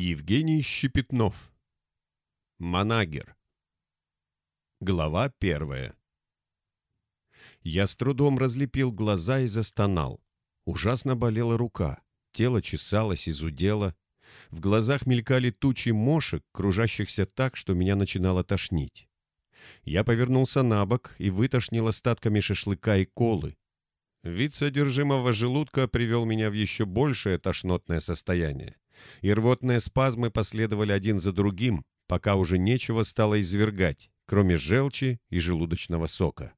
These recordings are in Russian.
Евгений Щепетнов. Манагер. Глава первая. Я с трудом разлепил глаза и застонал. Ужасно болела рука. Тело чесалось, изудело. В глазах мелькали тучи мошек, кружащихся так, что меня начинало тошнить. Я повернулся на бок и вытошнил остатками шашлыка и колы. Вид содержимого желудка привел меня в еще большее тошнотное состояние и рвотные спазмы последовали один за другим, пока уже нечего стало извергать, кроме желчи и желудочного сока.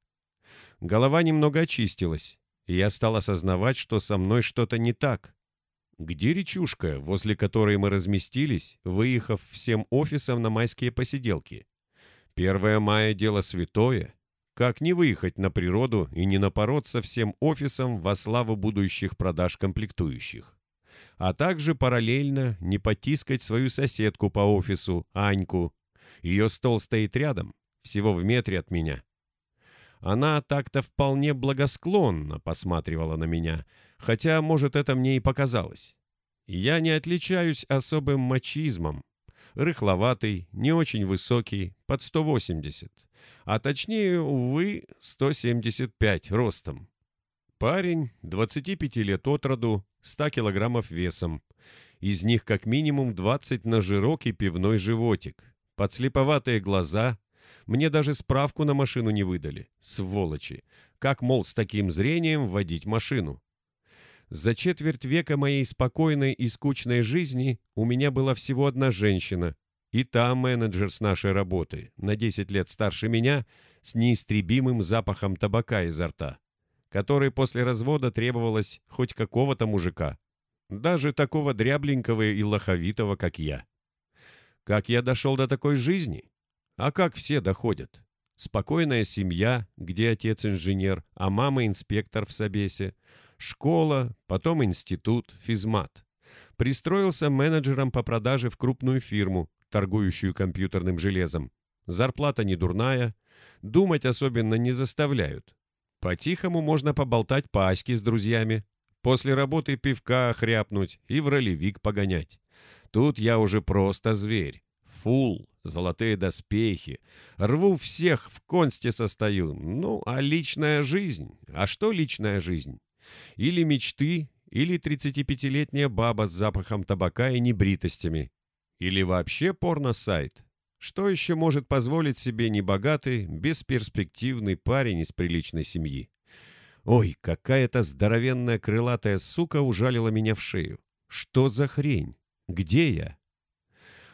Голова немного очистилась, и я стал осознавать, что со мной что-то не так. Где речушка, возле которой мы разместились, выехав всем офисом на майские посиделки? Первое мая – дело святое. Как не выехать на природу и не напороться всем офисом во славу будущих продаж комплектующих? А также параллельно не потискать свою соседку по офису, Аньку. Ее стол стоит рядом, всего в метре от меня. Она так-то вполне благосклонно посматривала на меня, хотя, может, это мне и показалось. Я не отличаюсь особым мачизмом. Рыхловатый, не очень высокий, под 180, а точнее, увы, 175 ростом. Парень, 25 лет от роду, 100 килограммов весом. Из них как минимум 20 на жирокий пивной животик. Подслеповатые глаза. Мне даже справку на машину не выдали. Сволочи. Как, мол, с таким зрением водить машину? За четверть века моей спокойной и скучной жизни у меня была всего одна женщина. И та менеджер с нашей работы, на 10 лет старше меня, с неистребимым запахом табака изо рта которой после развода требовалось хоть какого-то мужика, даже такого дрябленького и лоховитого, как я. Как я дошел до такой жизни? А как все доходят? Спокойная семья, где отец инженер, а мама инспектор в Собесе, школа, потом институт, физмат. Пристроился менеджером по продаже в крупную фирму, торгующую компьютерным железом. Зарплата не дурная, думать особенно не заставляют. По-тихому можно поболтать паськи с друзьями, после работы пивка хряпнуть и в ролевик погонять. Тут я уже просто зверь. Фул, золотые доспехи. Рву всех, в консте состою. Ну, а личная жизнь? А что личная жизнь? Или мечты, или 35-летняя баба с запахом табака и небритостями. Или вообще порно-сайт. Что еще может позволить себе небогатый, бесперспективный парень из приличной семьи? Ой, какая-то здоровенная крылатая сука ужалила меня в шею. Что за хрень? Где я?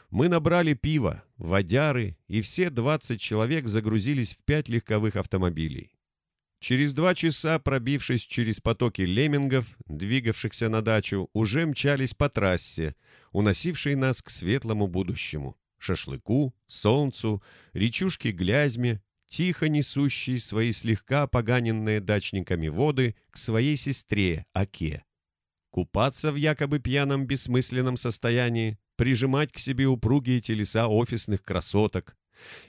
Мы набрали пиво, водяры, и все 20 человек загрузились в пять легковых автомобилей. Через два часа, пробившись через потоки леммингов, двигавшихся на дачу, уже мчались по трассе, уносившей нас к светлому будущему шашлыку, солнцу, речушке Глязьме, тихо несущей свои слегка поганенные дачниками воды к своей сестре Оке. Купаться в якобы пьяном бессмысленном состоянии, прижимать к себе упругие телеса офисных красоток,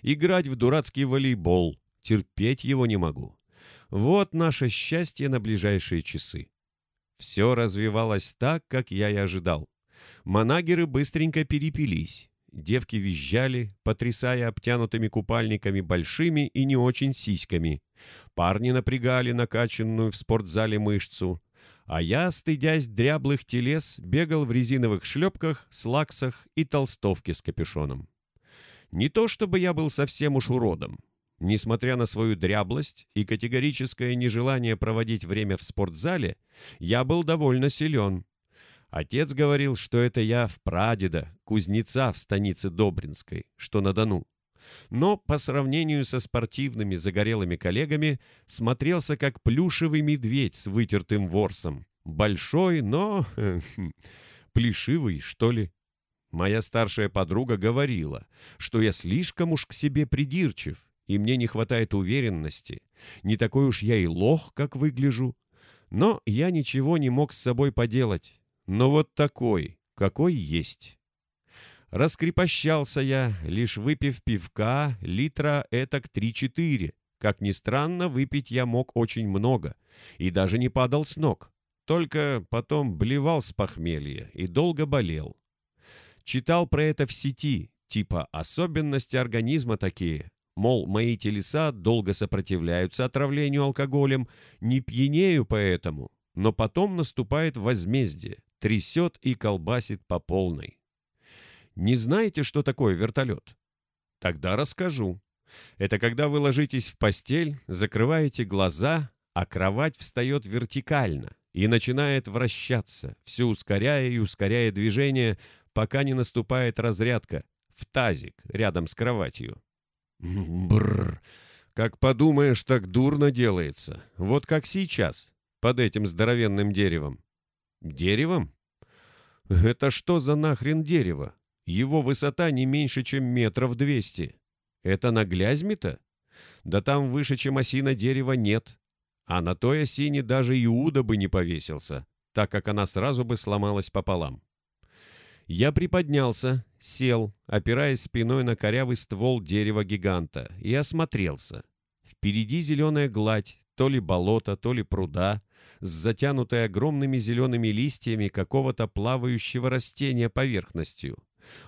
играть в дурацкий волейбол, терпеть его не могу. Вот наше счастье на ближайшие часы. Все развивалось так, как я и ожидал. Манагеры быстренько перепились. Девки визжали, потрясая обтянутыми купальниками большими и не очень сиськами. Парни напрягали накачанную в спортзале мышцу. А я, стыдясь дряблых телес, бегал в резиновых шлепках, слаксах и толстовке с капюшоном. Не то чтобы я был совсем уж уродом. Несмотря на свою дряблость и категорическое нежелание проводить время в спортзале, я был довольно силен. Отец говорил, что это я в прадеда, кузнеца в станице Добринской, что на Дону. Но по сравнению со спортивными загорелыми коллегами смотрелся как плюшевый медведь с вытертым ворсом. Большой, но... плешивый, что ли. Моя старшая подруга говорила, что я слишком уж к себе придирчив, и мне не хватает уверенности. Не такой уж я и лох, как выгляжу. Но я ничего не мог с собой поделать но вот такой, какой есть. Раскрепощался я, лишь выпив пивка литра этак 3-4. Как ни странно, выпить я мог очень много и даже не падал с ног. Только потом блевал с похмелья и долго болел. Читал про это в сети, типа особенности организма такие. Мол, мои телеса долго сопротивляются отравлению алкоголем, не пьянею поэтому, но потом наступает возмездие, трясет и колбасит по полной. Не знаете, что такое вертолет? Тогда расскажу. Это когда вы ложитесь в постель, закрываете глаза, а кровать встает вертикально и начинает вращаться, все ускоряя и ускоряя движение, пока не наступает разрядка в тазик рядом с кроватью. Бррр, как подумаешь, так дурно делается. Вот как сейчас, под этим здоровенным деревом. Деревом? Это что за нахрен дерево? Его высота не меньше, чем метров двести. Это на Глязьме-то? Да там выше, чем осина дерева, нет. А на той осине даже Иуда бы не повесился, так как она сразу бы сломалась пополам. Я приподнялся, сел, опираясь спиной на корявый ствол дерева-гиганта, и осмотрелся. Впереди зеленая гладь, то ли болото, то ли пруда, с затянутой огромными зелеными листьями какого-то плавающего растения поверхностью.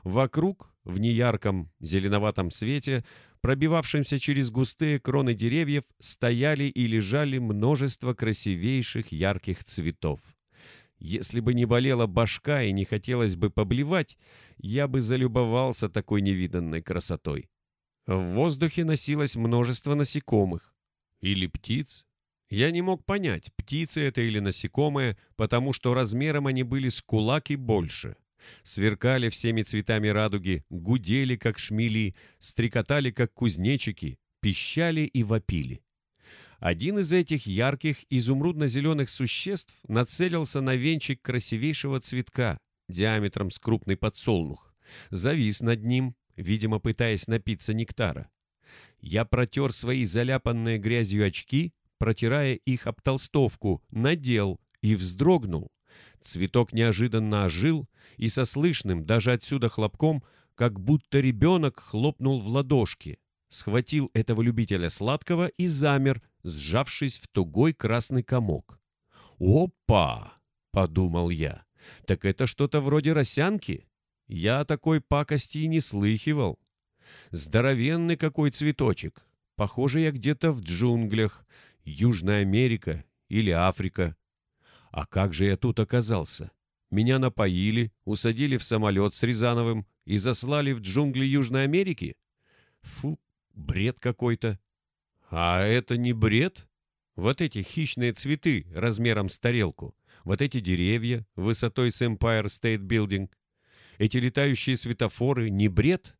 Вокруг, в неярком зеленоватом свете, пробивавшемся через густые кроны деревьев, стояли и лежали множество красивейших ярких цветов. Если бы не болела башка и не хотелось бы поблевать, я бы залюбовался такой невиданной красотой. В воздухе носилось множество насекомых. Или птиц. Я не мог понять, птицы это или насекомые, потому что размером они были с кулак и больше сверкали всеми цветами радуги, гудели, как шмели, стрекотали, как кузнечики, пищали и вопили. Один из этих ярких изумрудно-зеленых существ нацелился на венчик красивейшего цветка, диаметром с крупный подсолнух, завис над ним, видимо, пытаясь напиться нектара. Я протер свои заляпанные грязью очки, протирая их об толстовку, надел и вздрогнул. Цветок неожиданно ожил и со слышным, даже отсюда хлопком, как будто ребенок хлопнул в ладошки, схватил этого любителя сладкого и замер, сжавшись в тугой красный комок. «Опа!» — подумал я. «Так это что-то вроде росянки? Я такой пакости и не слыхивал. Здоровенный какой цветочек. Похоже, я где-то в джунглях, Южная Америка или Африка. А как же я тут оказался? Меня напоили, усадили в самолет с Рязановым и заслали в джунгли Южной Америки? Фу, бред какой-то. А это не бред? Вот эти хищные цветы размером с тарелку, вот эти деревья высотой с Empire State Building, эти летающие светофоры не бред?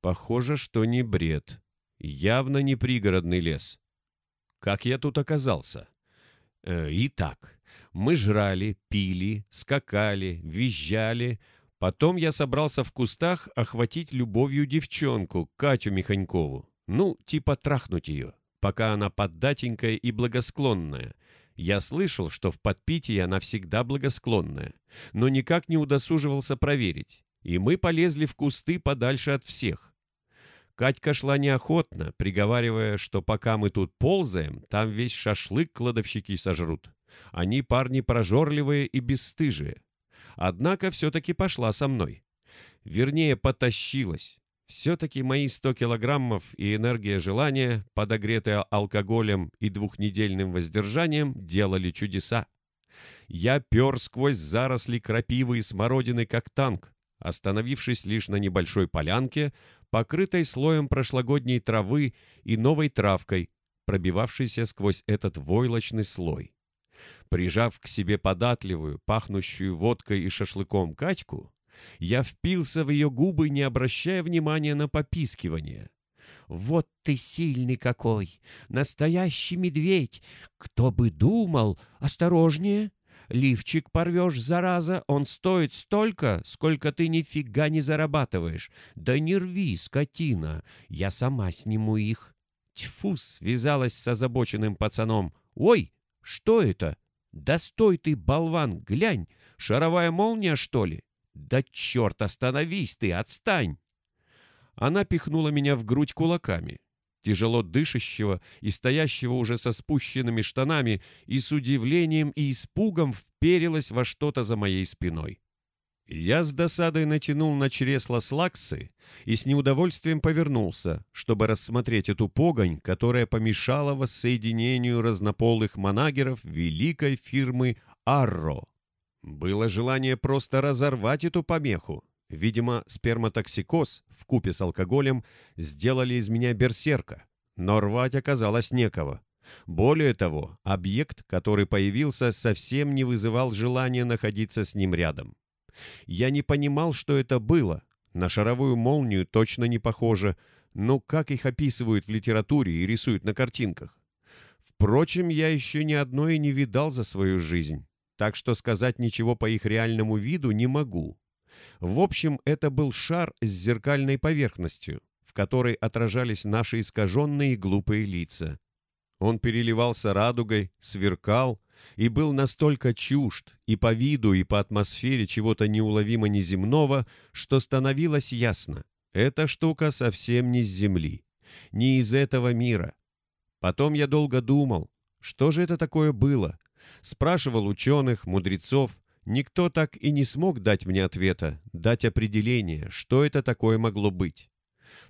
Похоже, что не бред. Явно не пригородный лес. Как я тут оказался? Э, итак, мы жрали, пили, скакали, визжали. Потом я собрался в кустах охватить любовью девчонку, Катю Миханькову. Ну, типа трахнуть ее, пока она поддатенькая и благосклонная. Я слышал, что в подпитии она всегда благосклонная, но никак не удосуживался проверить. И мы полезли в кусты подальше от всех. Катька шла неохотно, приговаривая, что пока мы тут ползаем, там весь шашлык кладовщики сожрут. Они парни прожорливые и бесстыжие. Однако все-таки пошла со мной. Вернее, потащилась. Все-таки мои 100 килограммов и энергия желания, подогретая алкоголем и двухнедельным воздержанием, делали чудеса. Я пер сквозь заросли крапивы и смородины, как танк, остановившись лишь на небольшой полянке, покрытой слоем прошлогодней травы и новой травкой, пробивавшейся сквозь этот войлочный слой. Прижав к себе податливую, пахнущую водкой и шашлыком Катьку, я впился в ее губы, не обращая внимания на попискивание. «Вот ты сильный какой! Настоящий медведь! Кто бы думал! Осторожнее! Лифчик порвешь, зараза, он стоит столько, сколько ты нифига не зарабатываешь. Да не рви, скотина, я сама сниму их. Тьфу, связалась с озабоченным пацаном. Ой, что это? Да стой ты, болван, глянь, шаровая молния, что ли? Да черт, остановись ты, отстань! Она пихнула меня в грудь кулаками тяжело дышащего и стоящего уже со спущенными штанами, и с удивлением и испугом вперилась во что-то за моей спиной. Я с досадой натянул на чресло слаксы и с неудовольствием повернулся, чтобы рассмотреть эту погонь, которая помешала воссоединению разнополых манагеров великой фирмы «Арро». Было желание просто разорвать эту помеху. Видимо, сперматоксикоз в купе с алкоголем сделали из меня берсерка, но рвать оказалось некого. Более того, объект, который появился, совсем не вызывал желания находиться с ним рядом. Я не понимал, что это было. На шаровую молнию точно не похоже, но как их описывают в литературе и рисуют на картинках. Впрочем, я еще ни одной не видал за свою жизнь, так что сказать ничего по их реальному виду не могу. В общем, это был шар с зеркальной поверхностью, в которой отражались наши искаженные глупые лица. Он переливался радугой, сверкал, и был настолько чужд и по виду, и по атмосфере чего-то неуловимо неземного, что становилось ясно. Эта штука совсем не с Земли, не из этого мира. Потом я долго думал, что же это такое было. Спрашивал ученых, мудрецов. Никто так и не смог дать мне ответа, дать определение, что это такое могло быть.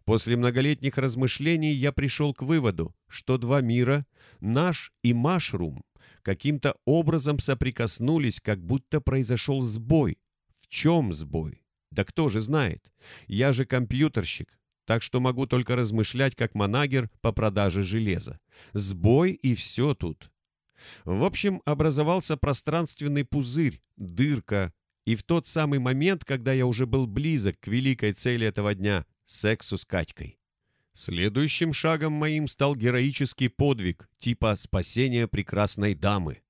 После многолетних размышлений я пришел к выводу, что два мира, наш и Машрум, каким-то образом соприкоснулись, как будто произошел сбой. В чем сбой? Да кто же знает? Я же компьютерщик, так что могу только размышлять как манагер по продаже железа. Сбой и все тут. В общем, образовался пространственный пузырь, дырка, и в тот самый момент, когда я уже был близок к великой цели этого дня — сексу с Катькой. Следующим шагом моим стал героический подвиг, типа спасения прекрасной дамы.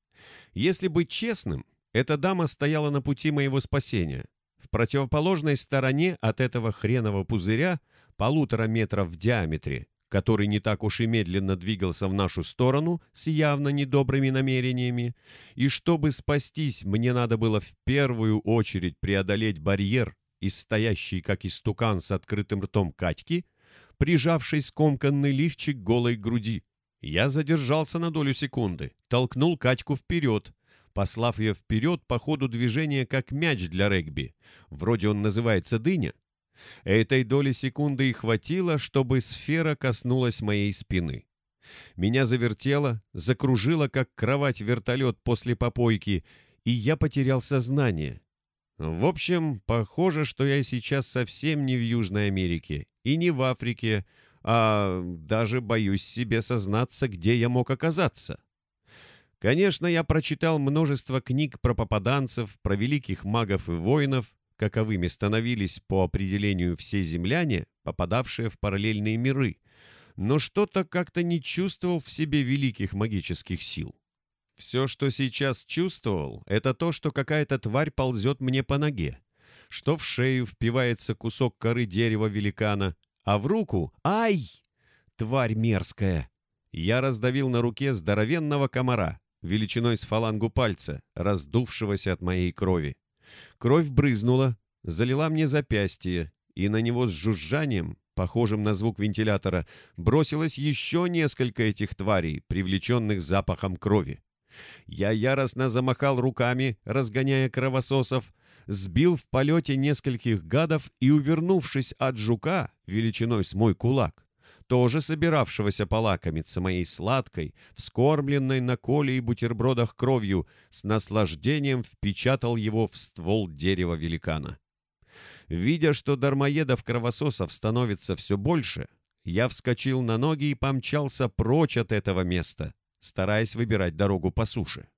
Если быть честным, эта дама стояла на пути моего спасения. В противоположной стороне от этого хренового пузыря, полутора метров в диаметре, который не так уж и медленно двигался в нашу сторону с явно недобрыми намерениями, и чтобы спастись, мне надо было в первую очередь преодолеть барьер из стоящей, как истукан с открытым ртом Катьки, прижавший скомканный лифчик голой груди. Я задержался на долю секунды, толкнул Катьку вперед, послав ее вперед по ходу движения как мяч для регби. Вроде он называется «дыня». Этой доли секунды и хватило, чтобы сфера коснулась моей спины. Меня завертело, закружило, как кровать-вертолет после попойки, и я потерял сознание. В общем, похоже, что я сейчас совсем не в Южной Америке и не в Африке, а даже боюсь себе сознаться, где я мог оказаться. Конечно, я прочитал множество книг про попаданцев, про великих магов и воинов, каковыми становились по определению все земляне, попадавшие в параллельные миры, но что-то как-то не чувствовал в себе великих магических сил. Все, что сейчас чувствовал, это то, что какая-то тварь ползет мне по ноге, что в шею впивается кусок коры дерева великана, а в руку — ай! Тварь мерзкая! Я раздавил на руке здоровенного комара, величиной с фалангу пальца, раздувшегося от моей крови. Кровь брызнула, залила мне запястье, и на него с жужжанием, похожим на звук вентилятора, бросилось еще несколько этих тварей, привлеченных запахом крови. Я яростно замахал руками, разгоняя кровососов, сбил в полете нескольких гадов и, увернувшись от жука, величиной с мой кулак, тоже собиравшегося полакомиться моей сладкой, вскормленной на коле и бутербродах кровью, с наслаждением впечатал его в ствол дерева великана. Видя, что дармоедов-кровососов становится все больше, я вскочил на ноги и помчался прочь от этого места, стараясь выбирать дорогу по суше.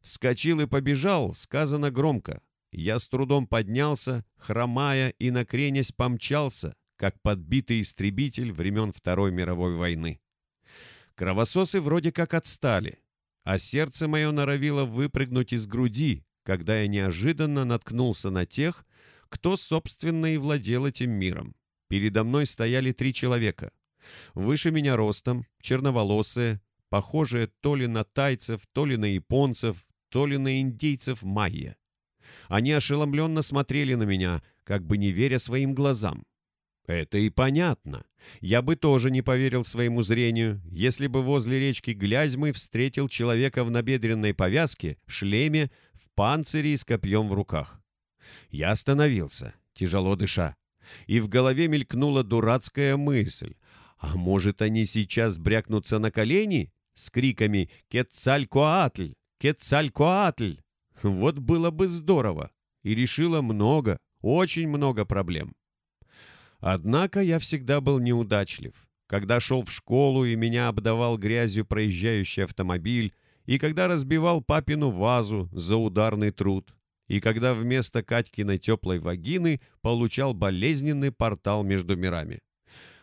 Вскочил и побежал, сказано громко. Я с трудом поднялся, хромая и накренясь помчался, как подбитый истребитель времен Второй мировой войны. Кровососы вроде как отстали, а сердце мое норовило выпрыгнуть из груди, когда я неожиданно наткнулся на тех, кто, собственно, и владел этим миром. Передо мной стояли три человека. Выше меня ростом, черноволосые, похожие то ли на тайцев, то ли на японцев, то ли на индейцев майя. Они ошеломленно смотрели на меня, как бы не веря своим глазам. Это и понятно. Я бы тоже не поверил своему зрению, если бы возле речки Глязьмы встретил человека в набедренной повязке, шлеме, в панцире и с копьем в руках. Я остановился, тяжело дыша, и в голове мелькнула дурацкая мысль. А может, они сейчас брякнутся на колени с криками «Кетцалькоатль! Кетцалькоатль!» Вот было бы здорово. И решила много, очень много проблем. Однако я всегда был неудачлив. Когда шел в школу и меня обдавал грязью проезжающий автомобиль, и когда разбивал папину вазу за ударный труд, и когда вместо Катькиной теплой вагины получал болезненный портал между мирами.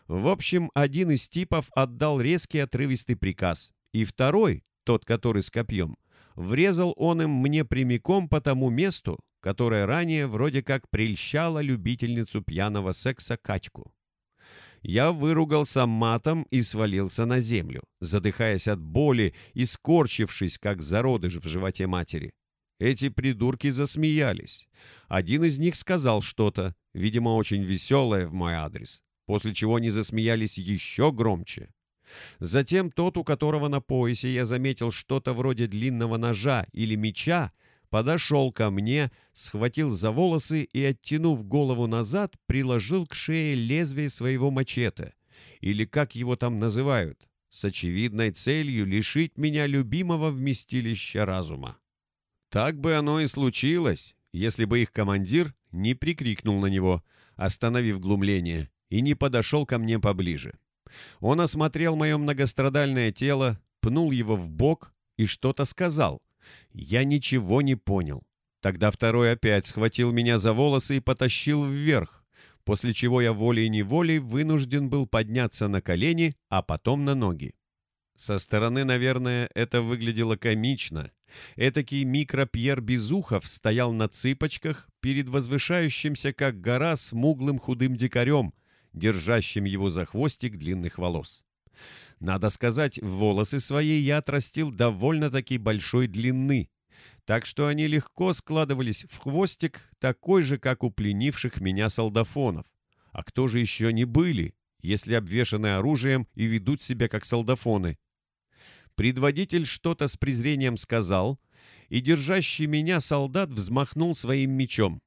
В общем, один из типов отдал резкий отрывистый приказ, и второй, тот, который с копьем, врезал он им мне прямиком по тому месту, которое ранее вроде как прельщало любительницу пьяного секса Катьку. Я выругался матом и свалился на землю, задыхаясь от боли и скорчившись, как зародыш в животе матери. Эти придурки засмеялись. Один из них сказал что-то, видимо, очень веселое в мой адрес, после чего они засмеялись еще громче. Затем тот, у которого на поясе я заметил что-то вроде длинного ножа или меча, подошел ко мне, схватил за волосы и, оттянув голову назад, приложил к шее лезвие своего мачете, или как его там называют, с очевидной целью лишить меня любимого вместилища разума. Так бы оно и случилось, если бы их командир не прикрикнул на него, остановив глумление, и не подошел ко мне поближе. Он осмотрел мое многострадальное тело, пнул его в бок и что-то сказал. Я ничего не понял. Тогда второй опять схватил меня за волосы и потащил вверх, после чего я волей-неволей вынужден был подняться на колени, а потом на ноги. Со стороны, наверное, это выглядело комично. Этакий микро-Пьер Безухов стоял на цыпочках перед возвышающимся, как гора, смуглым худым дикарем, держащим его за хвостик длинных волос. Надо сказать, волосы свои я отрастил довольно-таки большой длины, так что они легко складывались в хвостик, такой же, как у пленивших меня солдафонов. А кто же еще не были, если обвешаны оружием и ведут себя как солдафоны? Предводитель что-то с презрением сказал, и держащий меня солдат взмахнул своим мечом.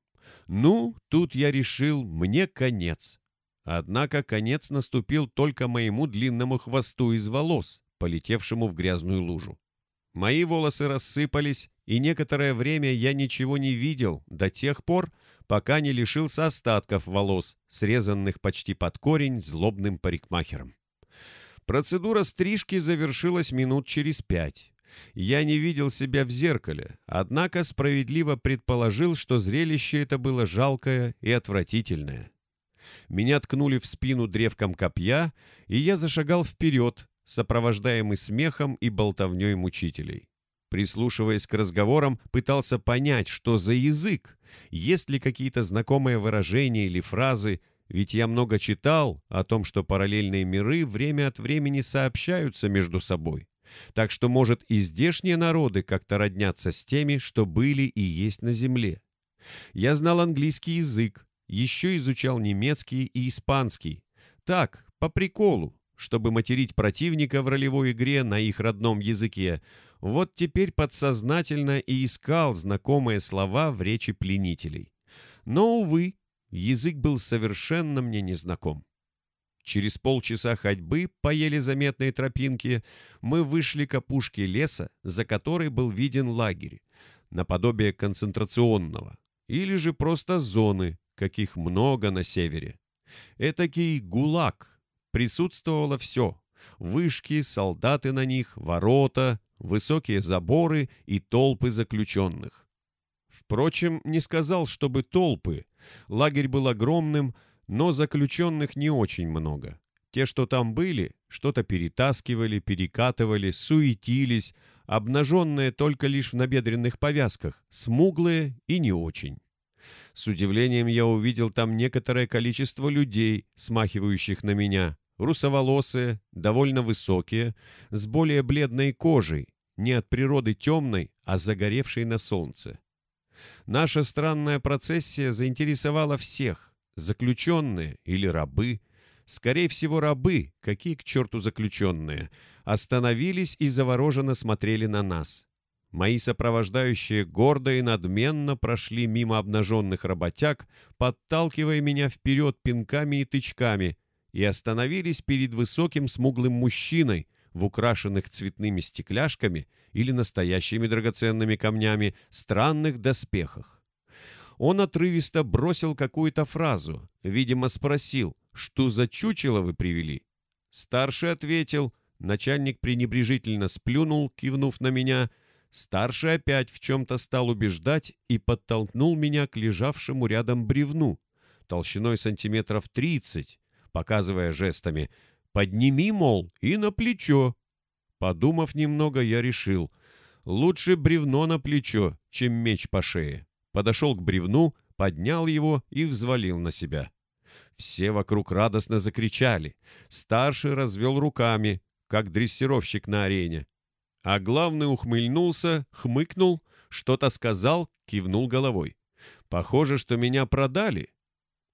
Ну, тут я решил, мне конец. Однако конец наступил только моему длинному хвосту из волос, полетевшему в грязную лужу. Мои волосы рассыпались, и некоторое время я ничего не видел до тех пор, пока не лишился остатков волос, срезанных почти под корень злобным парикмахером. Процедура стрижки завершилась минут через пять. Я не видел себя в зеркале, однако справедливо предположил, что зрелище это было жалкое и отвратительное. Меня ткнули в спину древком копья, и я зашагал вперед, сопровождаемый смехом и болтовней мучителей. Прислушиваясь к разговорам, пытался понять, что за язык, есть ли какие-то знакомые выражения или фразы, ведь я много читал о том, что параллельные миры время от времени сообщаются между собой. Так что, может, и здешние народы как-то роднятся с теми, что были и есть на Земле. Я знал английский язык, еще изучал немецкий и испанский. Так, по приколу, чтобы материть противника в ролевой игре на их родном языке. Вот теперь подсознательно и искал знакомые слова в речи пленителей. Но, увы, язык был совершенно мне незнаком. Через полчаса ходьбы по еле заметной тропинке мы вышли к опушке леса, за которой был виден лагерь, наподобие концентрационного, или же просто зоны, каких много на севере. Этакий гулаг. Присутствовало все. Вышки, солдаты на них, ворота, высокие заборы и толпы заключенных. Впрочем, не сказал, чтобы толпы. Лагерь был огромным, но заключенных не очень много. Те, что там были, что-то перетаскивали, перекатывали, суетились, обнаженные только лишь в набедренных повязках, смуглые и не очень. С удивлением я увидел там некоторое количество людей, смахивающих на меня, русоволосые, довольно высокие, с более бледной кожей, не от природы темной, а загоревшей на солнце. Наша странная процессия заинтересовала всех, заключенные или рабы, скорее всего рабы, какие к черту заключенные, остановились и завороженно смотрели на нас. Мои сопровождающие гордо и надменно прошли мимо обнаженных работяг, подталкивая меня вперед пинками и тычками, и остановились перед высоким смуглым мужчиной в украшенных цветными стекляшками или настоящими драгоценными камнями странных доспехах. Он отрывисто бросил какую-то фразу, видимо, спросил, что за чучело вы привели. Старший ответил, начальник пренебрежительно сплюнул, кивнув на меня — Старший опять в чем-то стал убеждать и подтолкнул меня к лежавшему рядом бревну, толщиной сантиметров тридцать, показывая жестами «Подними, мол, и на плечо». Подумав немного, я решил, лучше бревно на плечо, чем меч по шее. Подошел к бревну, поднял его и взвалил на себя. Все вокруг радостно закричали. Старший развел руками, как дрессировщик на арене. А главный ухмыльнулся, хмыкнул, что-то сказал, кивнул головой. Похоже, что меня продали.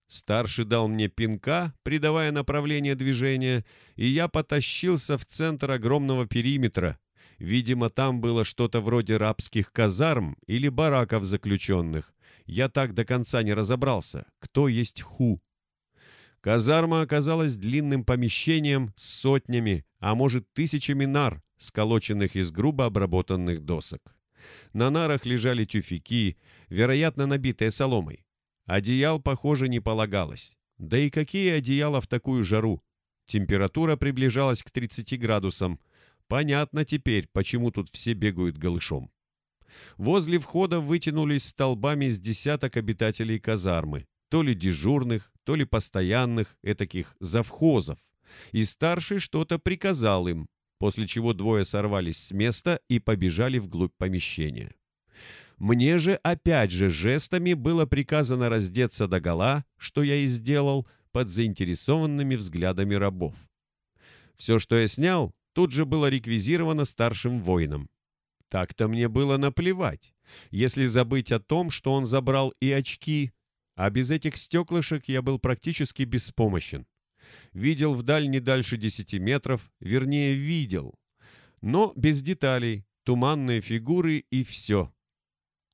Старший дал мне пинка, придавая направление движения, и я потащился в центр огромного периметра. Видимо, там было что-то вроде рабских казарм или бараков заключенных. Я так до конца не разобрался, кто есть ху. Казарма оказалась длинным помещением с сотнями, а может тысячами нар, сколоченных из грубо обработанных досок. На нарах лежали тюфяки, вероятно, набитые соломой. Одеял, похоже, не полагалось. Да и какие одеяла в такую жару? Температура приближалась к 30 градусам. Понятно теперь, почему тут все бегают голышом. Возле входа вытянулись столбами с десяток обитателей казармы, то ли дежурных, то ли постоянных, этаких завхозов. И старший что-то приказал им, после чего двое сорвались с места и побежали вглубь помещения. Мне же опять же жестами было приказано раздеться догола, что я и сделал под заинтересованными взглядами рабов. Все, что я снял, тут же было реквизировано старшим воином. Так-то мне было наплевать, если забыть о том, что он забрал и очки, а без этих стеклышек я был практически беспомощен. Видел вдаль не дальше десяти метров, вернее, видел. Но без деталей, туманные фигуры и все.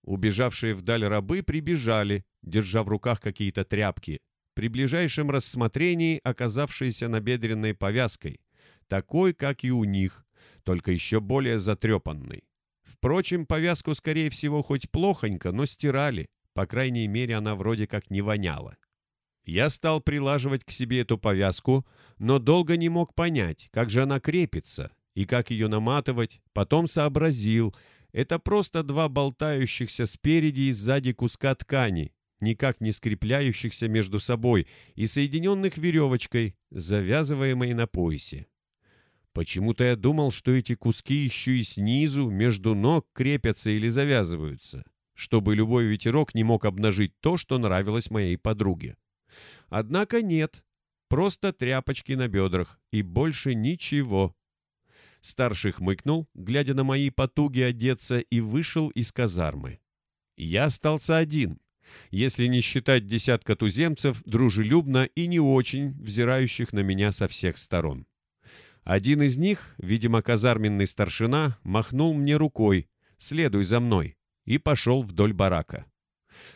Убежавшие вдаль рабы прибежали, держа в руках какие-то тряпки, при ближайшем рассмотрении оказавшиеся набедренной повязкой, такой, как и у них, только еще более затрепанной. Впрочем, повязку, скорее всего, хоть плохонько, но стирали, по крайней мере, она вроде как не воняла. Я стал прилаживать к себе эту повязку, но долго не мог понять, как же она крепится и как ее наматывать, потом сообразил, это просто два болтающихся спереди и сзади куска ткани, никак не скрепляющихся между собой и соединенных веревочкой, завязываемой на поясе. Почему-то я думал, что эти куски еще и снизу, между ног крепятся или завязываются, чтобы любой ветерок не мог обнажить то, что нравилось моей подруге. Однако нет, просто тряпочки на бедрах и больше ничего. Старший хмыкнул, глядя на мои потуги одеться, и вышел из казармы. Я остался один, если не считать десятка туземцев, дружелюбно и не очень взирающих на меня со всех сторон. Один из них, видимо, казарменный старшина, махнул мне рукой «Следуй за мной» и пошел вдоль барака.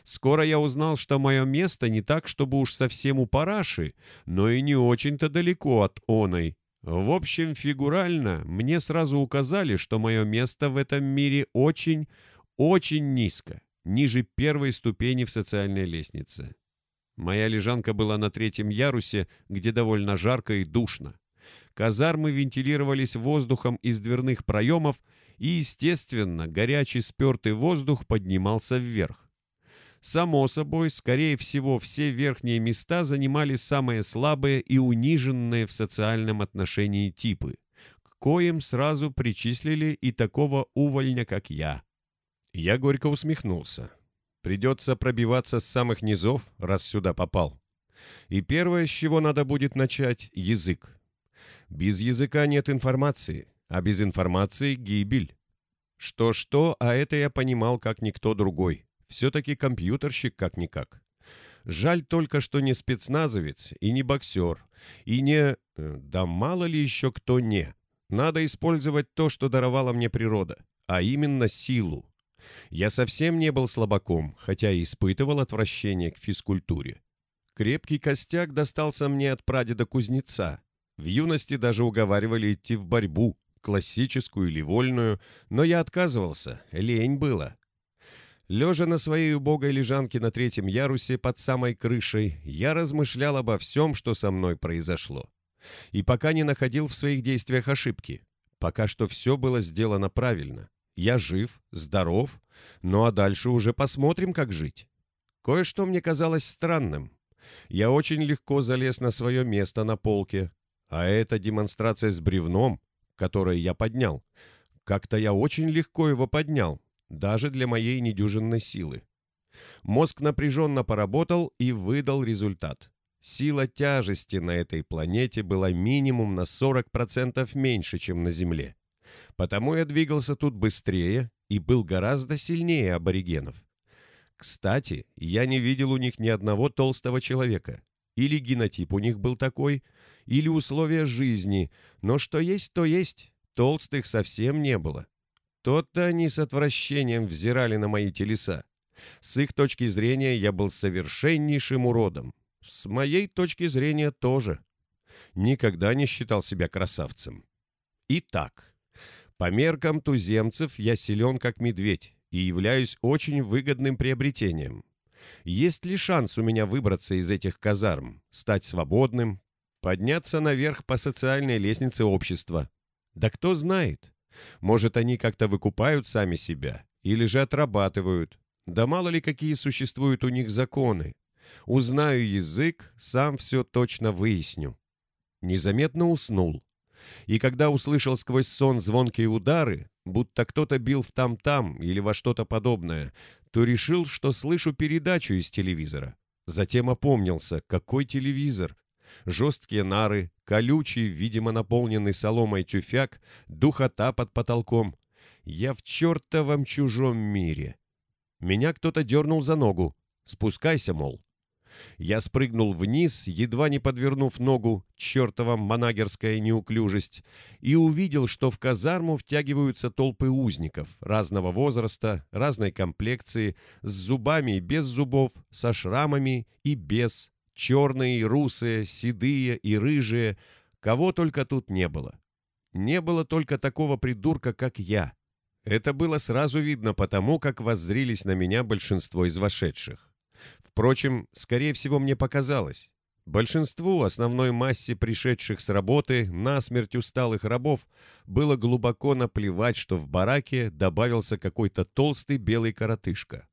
Скоро я узнал, что мое место не так, чтобы уж совсем у параши, но и не очень-то далеко от оной. В общем, фигурально мне сразу указали, что мое место в этом мире очень, очень низко, ниже первой ступени в социальной лестнице. Моя лежанка была на третьем ярусе, где довольно жарко и душно. Казармы вентилировались воздухом из дверных проемов, и, естественно, горячий спертый воздух поднимался вверх. Само собой, скорее всего, все верхние места занимали самые слабые и униженные в социальном отношении типы, к коим сразу причислили и такого увольня, как я. Я горько усмехнулся. Придется пробиваться с самых низов, раз сюда попал. И первое, с чего надо будет начать — язык. Без языка нет информации, а без информации — гибель. Что-что, а это я понимал как никто другой. Все-таки компьютерщик как-никак. Жаль только, что не спецназовец и не боксер, и не... Э, да мало ли еще кто не. Надо использовать то, что даровала мне природа. а именно силу. Я совсем не был слабаком, хотя и испытывал отвращение к физкультуре. Крепкий костяк достался мне от прадеда-кузнеца. В юности даже уговаривали идти в борьбу, классическую или вольную, но я отказывался, лень было. Лежа на своей убогой лежанке на третьем ярусе под самой крышей, я размышлял обо всем, что со мной произошло. И пока не находил в своих действиях ошибки. Пока что все было сделано правильно. Я жив, здоров, ну а дальше уже посмотрим, как жить. Кое-что мне казалось странным. Я очень легко залез на свое место на полке, а эта демонстрация с бревном, которое я поднял, как-то я очень легко его поднял, даже для моей недюжинной силы. Мозг напряженно поработал и выдал результат. Сила тяжести на этой планете была минимум на 40% меньше, чем на Земле. Потому я двигался тут быстрее и был гораздо сильнее аборигенов. Кстати, я не видел у них ни одного толстого человека. Или генотип у них был такой, или условия жизни, но что есть, то есть, толстых совсем не было. То-то они с отвращением взирали на мои телеса. С их точки зрения я был совершеннейшим уродом. С моей точки зрения тоже. Никогда не считал себя красавцем. Итак, по меркам туземцев я силен как медведь и являюсь очень выгодным приобретением. Есть ли шанс у меня выбраться из этих казарм, стать свободным, подняться наверх по социальной лестнице общества? Да кто знает. Может, они как-то выкупают сами себя или же отрабатывают. Да мало ли какие существуют у них законы. Узнаю язык, сам все точно выясню. Незаметно уснул. И когда услышал сквозь сон звонкие удары, будто кто-то бил в там-там или во что-то подобное, то решил, что слышу передачу из телевизора. Затем опомнился, какой телевизор? Жесткие нары, колючий, видимо, наполненный соломой тюфяк, духота под потолком. Я в чертовом чужом мире. Меня кто-то дернул за ногу. Спускайся, мол. Я спрыгнул вниз, едва не подвернув ногу, чертова манагерская неуклюжесть, и увидел, что в казарму втягиваются толпы узников разного возраста, разной комплекции, с зубами и без зубов, со шрамами и без, черные, русые, седые и рыжие, кого только тут не было. Не было только такого придурка, как я. Это было сразу видно потому, как воззрились на меня большинство из вошедших. Впрочем, скорее всего, мне показалось. Большинству, основной массе пришедших с работы, насмерть усталых рабов, было глубоко наплевать, что в бараке добавился какой-то толстый белый коротышка.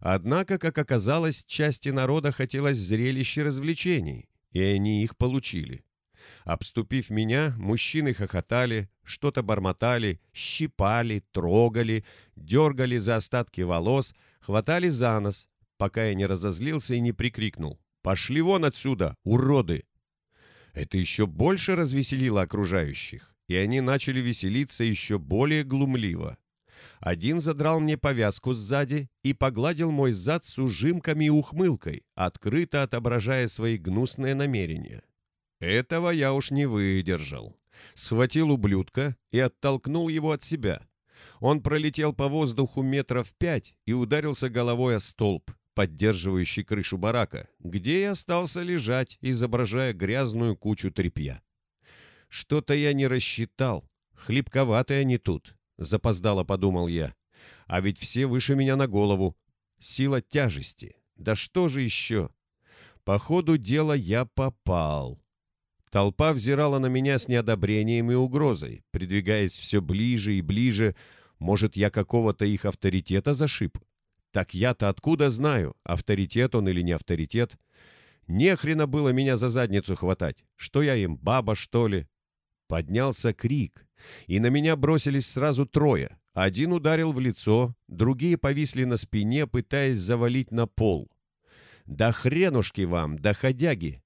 Однако, как оказалось, части народа хотелось и развлечений, и они их получили. Обступив меня, мужчины хохотали, что-то бормотали, щипали, трогали, дергали за остатки волос, хватали за нос, пока я не разозлился и не прикрикнул. «Пошли вон отсюда, уроды!» Это еще больше развеселило окружающих, и они начали веселиться еще более глумливо. Один задрал мне повязку сзади и погладил мой зад с ужимками и ухмылкой, открыто отображая свои гнусные намерения. Этого я уж не выдержал. Схватил ублюдка и оттолкнул его от себя. Он пролетел по воздуху метров пять и ударился головой о столб, поддерживающий крышу барака, где и остался лежать, изображая грязную кучу тряпья. Что-то я не рассчитал. Хлипковатые они тут. Запоздало подумал я. А ведь все выше меня на голову. Сила тяжести. Да что же еще? По ходу дела я попал. Толпа взирала на меня с неодобрением и угрозой, придвигаясь все ближе и ближе. Может, я какого-то их авторитета зашиб? Так я-то откуда знаю, авторитет он или не авторитет? Не хрена было меня за задницу хватать. Что я им, баба, что ли? Поднялся крик и на меня бросились сразу трое. Один ударил в лицо, другие повисли на спине, пытаясь завалить на пол. «Да хренушки вам, доходяги!»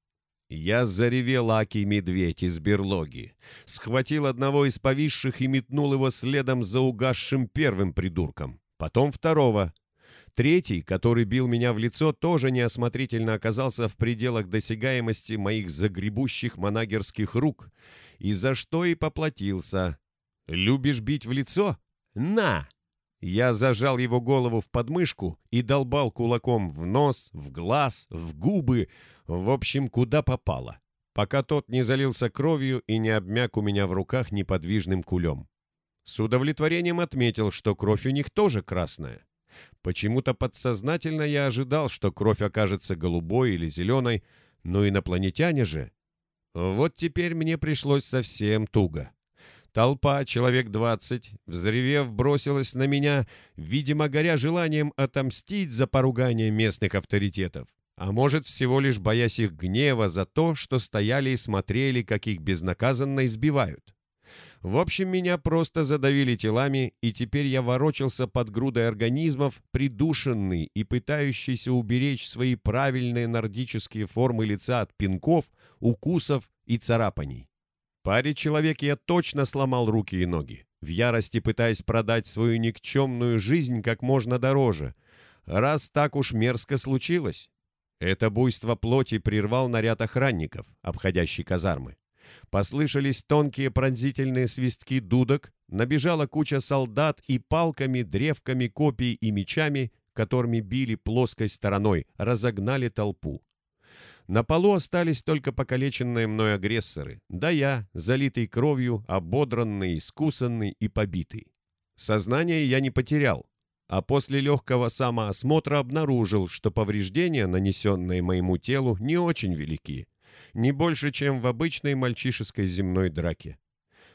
Я заревел Аки медведь из берлоги, схватил одного из повисших и метнул его следом за угасшим первым придурком, потом второго. Третий, который бил меня в лицо, тоже неосмотрительно оказался в пределах досягаемости моих загребущих манагерских рук — и за что и поплатился. «Любишь бить в лицо? На!» Я зажал его голову в подмышку и долбал кулаком в нос, в глаз, в губы, в общем, куда попало, пока тот не залился кровью и не обмяк у меня в руках неподвижным кулем. С удовлетворением отметил, что кровь у них тоже красная. Почему-то подсознательно я ожидал, что кровь окажется голубой или зеленой, но инопланетяне же. Вот теперь мне пришлось совсем туго. Толпа, человек двадцать, взревев, бросилась на меня, видимо, горя желанием отомстить за поругание местных авторитетов. А может, всего лишь боясь их гнева за то, что стояли и смотрели, как их безнаказанно избивают. В общем, меня просто задавили телами, и теперь я ворочался под грудой организмов, придушенный и пытающийся уберечь свои правильные нордические формы лица от пинков, укусов и царапаний. Паре человек я точно сломал руки и ноги, в ярости пытаясь продать свою никчемную жизнь как можно дороже. Раз так уж мерзко случилось. Это буйство плоти прервал наряд охранников, обходящий казармы. Послышались тонкие пронзительные свистки дудок, набежала куча солдат и палками, древками, копий и мечами, которыми били плоской стороной, разогнали толпу. На полу остались только покалеченные мной агрессоры, да я, залитый кровью, ободранный, искусанный и побитый. Сознание я не потерял, а после легкого самоосмотра обнаружил, что повреждения, нанесенные моему телу, не очень велики не больше, чем в обычной мальчишеской земной драке.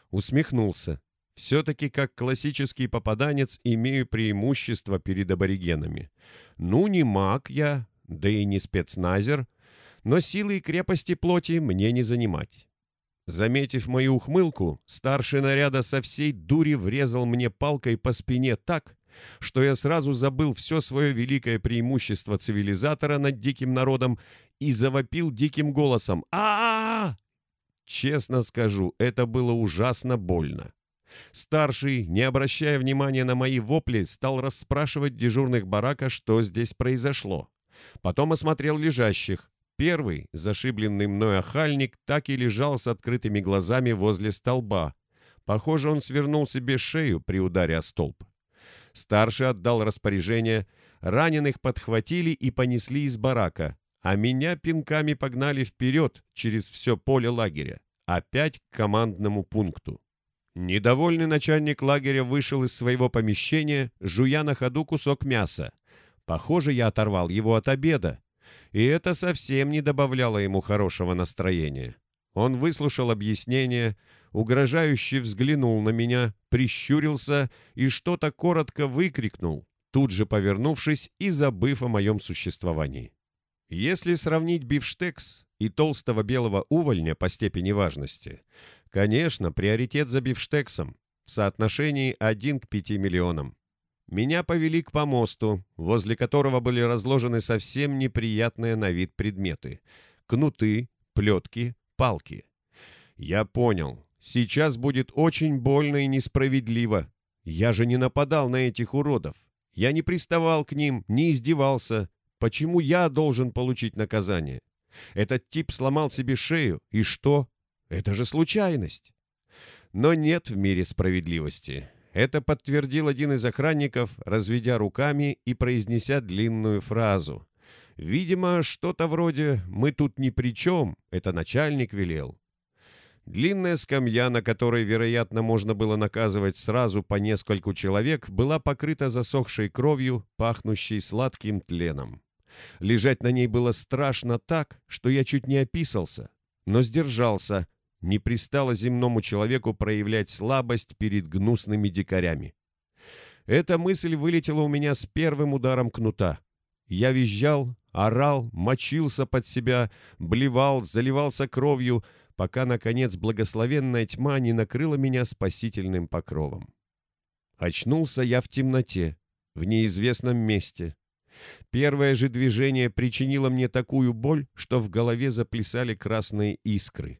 Усмехнулся. Все-таки как классический попаданец имею преимущество перед аборигенами. Ну, не маг я, да и не спецназер, но силы и крепости плоти мне не занимать. Заметив мою ухмылку, старший наряда со всей дури врезал мне палкой по спине так, что я сразу забыл все свое великое преимущество цивилизатора над диким народом и завопил диким голосом а а! Честно скажу, это было ужасно больно. Старший, не обращая внимания на мои вопли, стал расспрашивать дежурных барака, что здесь произошло. Потом осмотрел лежащих. Первый, зашибленный мной охальник, так и лежал с открытыми глазами возле столба. Похоже, он свернул себе шею при ударе о столб. Старший отдал распоряжение, раненых подхватили и понесли из барака, а меня пинками погнали вперед через все поле лагеря, опять к командному пункту. Недовольный начальник лагеря вышел из своего помещения, жуя на ходу кусок мяса. Похоже, я оторвал его от обеда, и это совсем не добавляло ему хорошего настроения. Он выслушал объяснение, угрожающе взглянул на меня, прищурился и что-то коротко выкрикнул, тут же повернувшись и забыв о моем существовании. Если сравнить бифштекс и толстого белого увольня по степени важности, конечно, приоритет за бифштексом в соотношении 1 к 5 миллионам. Меня повели к помосту, возле которого были разложены совсем неприятные на вид предметы. Кнуты, плетки, палки. Я понял, сейчас будет очень больно и несправедливо. Я же не нападал на этих уродов. Я не приставал к ним, не издевался, Почему я должен получить наказание? Этот тип сломал себе шею, и что? Это же случайность. Но нет в мире справедливости. Это подтвердил один из охранников, разведя руками и произнеся длинную фразу. Видимо, что-то вроде «мы тут ни при чем», это начальник велел. Длинная скамья, на которой, вероятно, можно было наказывать сразу по нескольку человек, была покрыта засохшей кровью, пахнущей сладким тленом. Лежать на ней было страшно так, что я чуть не описался, но сдержался. Не пристало земному человеку проявлять слабость перед гнусными дикарями. Эта мысль вылетела у меня с первым ударом кнута. Я визжал, орал, мочился под себя, блевал, заливался кровью, пока, наконец, благословенная тьма не накрыла меня спасительным покровом. Очнулся я в темноте, в неизвестном месте, Первое же движение причинило мне такую боль, что в голове заплясали красные искры.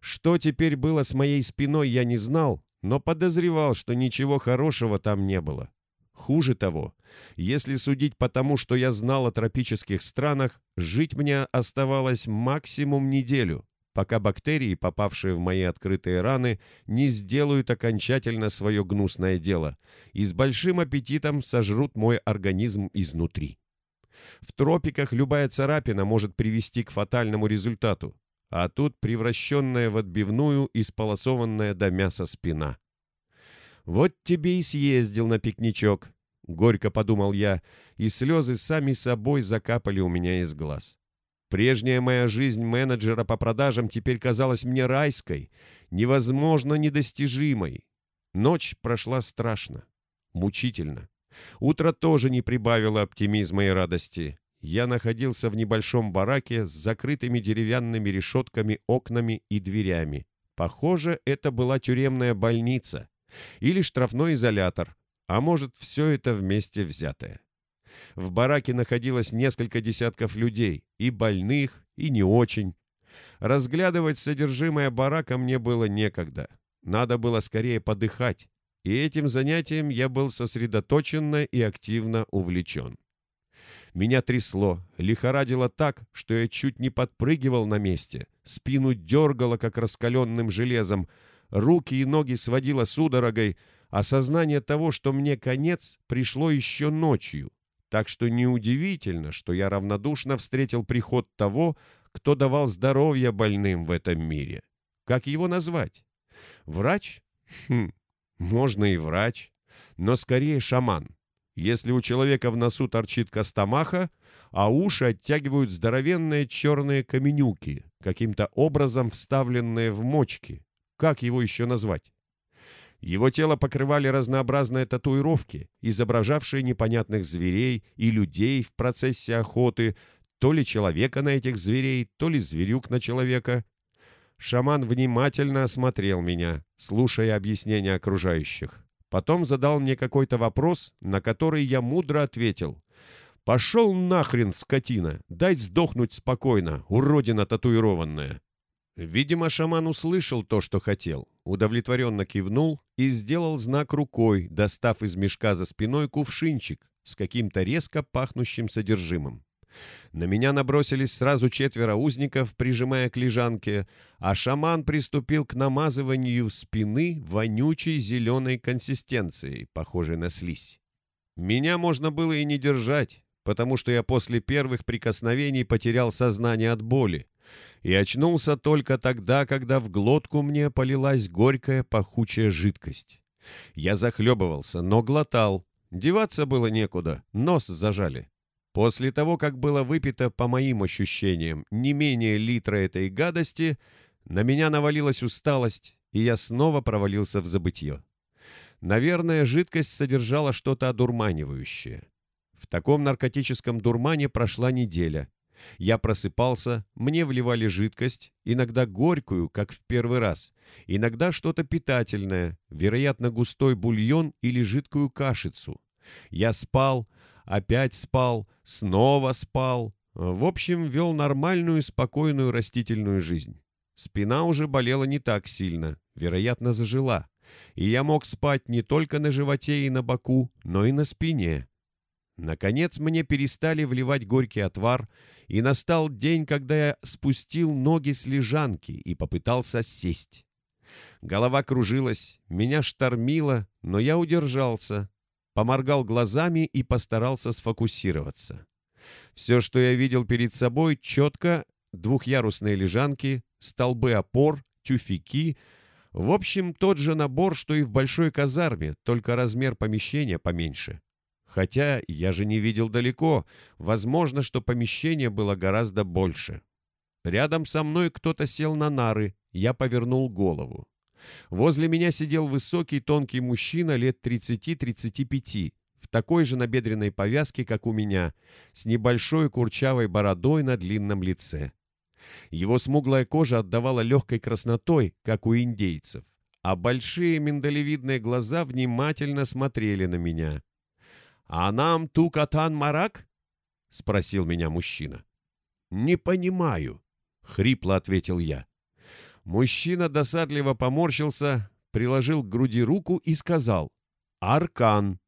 Что теперь было с моей спиной, я не знал, но подозревал, что ничего хорошего там не было. Хуже того, если судить по тому, что я знал о тропических странах, жить мне оставалось максимум неделю, пока бактерии, попавшие в мои открытые раны, не сделают окончательно свое гнусное дело и с большим аппетитом сожрут мой организм изнутри. В тропиках любая царапина может привести к фатальному результату, а тут превращенная в отбивную и сполосованная до мяса спина. «Вот тебе и съездил на пикничок», — горько подумал я, и слезы сами собой закапали у меня из глаз. Прежняя моя жизнь менеджера по продажам теперь казалась мне райской, невозможно недостижимой. Ночь прошла страшно, мучительно. Утро тоже не прибавило оптимизма и радости. Я находился в небольшом бараке с закрытыми деревянными решетками, окнами и дверями. Похоже, это была тюремная больница или штрафной изолятор, а может, все это вместе взятое. В бараке находилось несколько десятков людей, и больных, и не очень. Разглядывать содержимое барака мне было некогда. Надо было скорее подыхать, и этим занятием я был сосредоточенно и активно увлечен. Меня трясло, лихорадило так, что я чуть не подпрыгивал на месте, спину дергало, как раскаленным железом, руки и ноги сводило судорогой, осознание того, что мне конец, пришло еще ночью, так что неудивительно, что я равнодушно встретил приход того, кто давал здоровье больным в этом мире. Как его назвать? Врач? Хм, можно и врач, но скорее шаман. Если у человека в носу торчит костомаха, а уши оттягивают здоровенные черные каменюки, каким-то образом вставленные в мочки. Как его еще назвать? Его тело покрывали разнообразные татуировки, изображавшие непонятных зверей и людей в процессе охоты, то ли человека на этих зверей, то ли зверюк на человека. Шаман внимательно осмотрел меня, слушая объяснения окружающих. Потом задал мне какой-то вопрос, на который я мудро ответил. «Пошел нахрен, скотина! Дай сдохнуть спокойно, уродина татуированная!» Видимо, шаман услышал то, что хотел, удовлетворенно кивнул и сделал знак рукой, достав из мешка за спиной кувшинчик с каким-то резко пахнущим содержимым. На меня набросились сразу четверо узников, прижимая к лежанке, а шаман приступил к намазыванию спины вонючей зеленой консистенцией, похожей на слизь. Меня можно было и не держать, потому что я после первых прикосновений потерял сознание от боли, и очнулся только тогда, когда в глотку мне полилась горькая пахучая жидкость. Я захлебывался, но глотал. Деваться было некуда, нос зажали. После того, как было выпито, по моим ощущениям, не менее литра этой гадости, на меня навалилась усталость, и я снова провалился в забытье. Наверное, жидкость содержала что-то одурманивающее. В таком наркотическом дурмане прошла неделя, я просыпался, мне вливали жидкость, иногда горькую, как в первый раз, иногда что-то питательное, вероятно, густой бульон или жидкую кашицу. Я спал, опять спал, снова спал. В общем, вел нормальную, спокойную растительную жизнь. Спина уже болела не так сильно, вероятно, зажила. И я мог спать не только на животе и на боку, но и на спине. Наконец мне перестали вливать горький отвар, и настал день, когда я спустил ноги с лежанки и попытался сесть. Голова кружилась, меня штормило, но я удержался, поморгал глазами и постарался сфокусироваться. Все, что я видел перед собой, четко, двухъярусные лежанки, столбы опор, тюфяки, в общем, тот же набор, что и в большой казарме, только размер помещения поменьше. Хотя я же не видел далеко, возможно, что помещение было гораздо больше. Рядом со мной кто-то сел на нары, я повернул голову. Возле меня сидел высокий тонкий мужчина лет 30-35, в такой же набедренной повязке, как у меня, с небольшой курчавой бородой на длинном лице. Его смуглая кожа отдавала легкой краснотой, как у индейцев, а большие миндалевидные глаза внимательно смотрели на меня. «А нам тукатан марак?» — спросил меня мужчина. «Не понимаю», — хрипло ответил я. Мужчина досадливо поморщился, приложил к груди руку и сказал «Аркан».